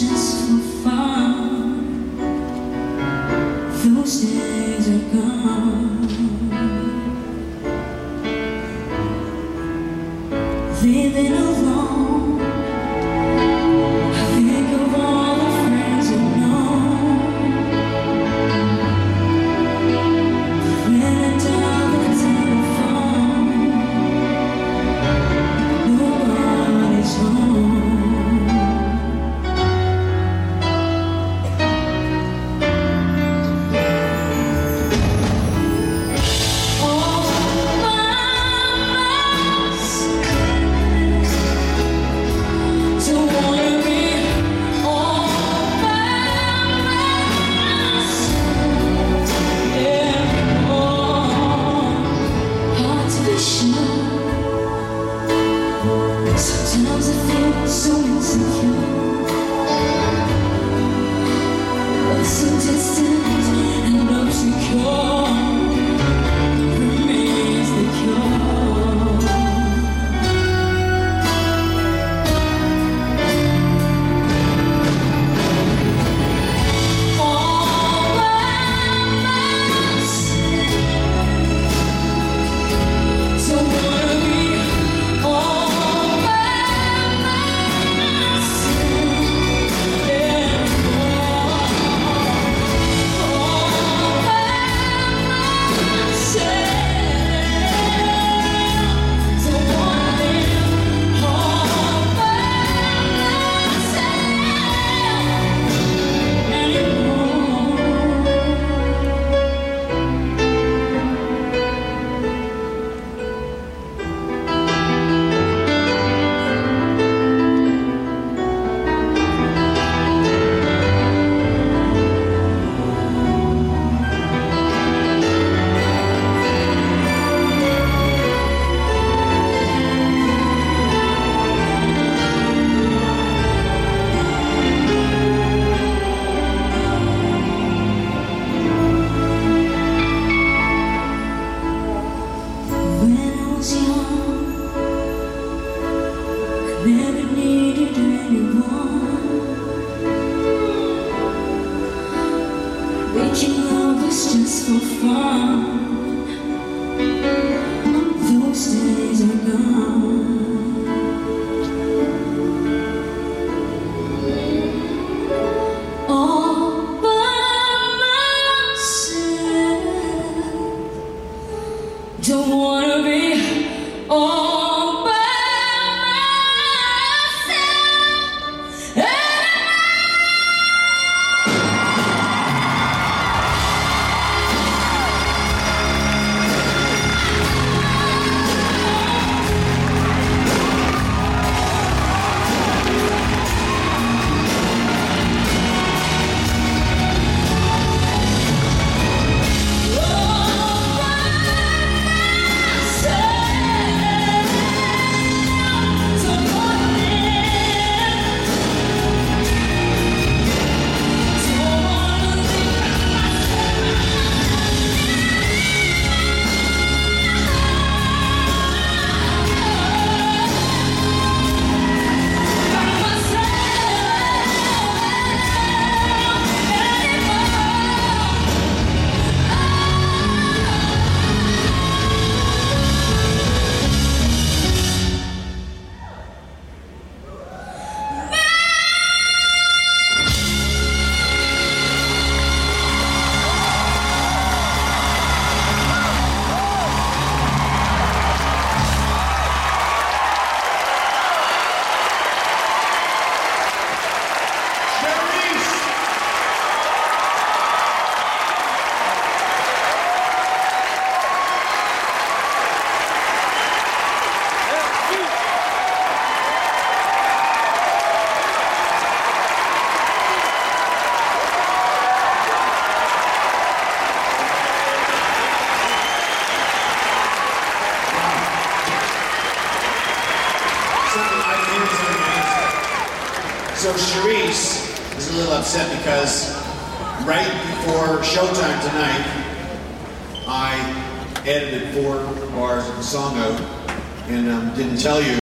just for fun. Those days are gone. Living alone. So Charice is a little upset because right before showtime tonight, I edited four bars of the song out and um, didn't tell you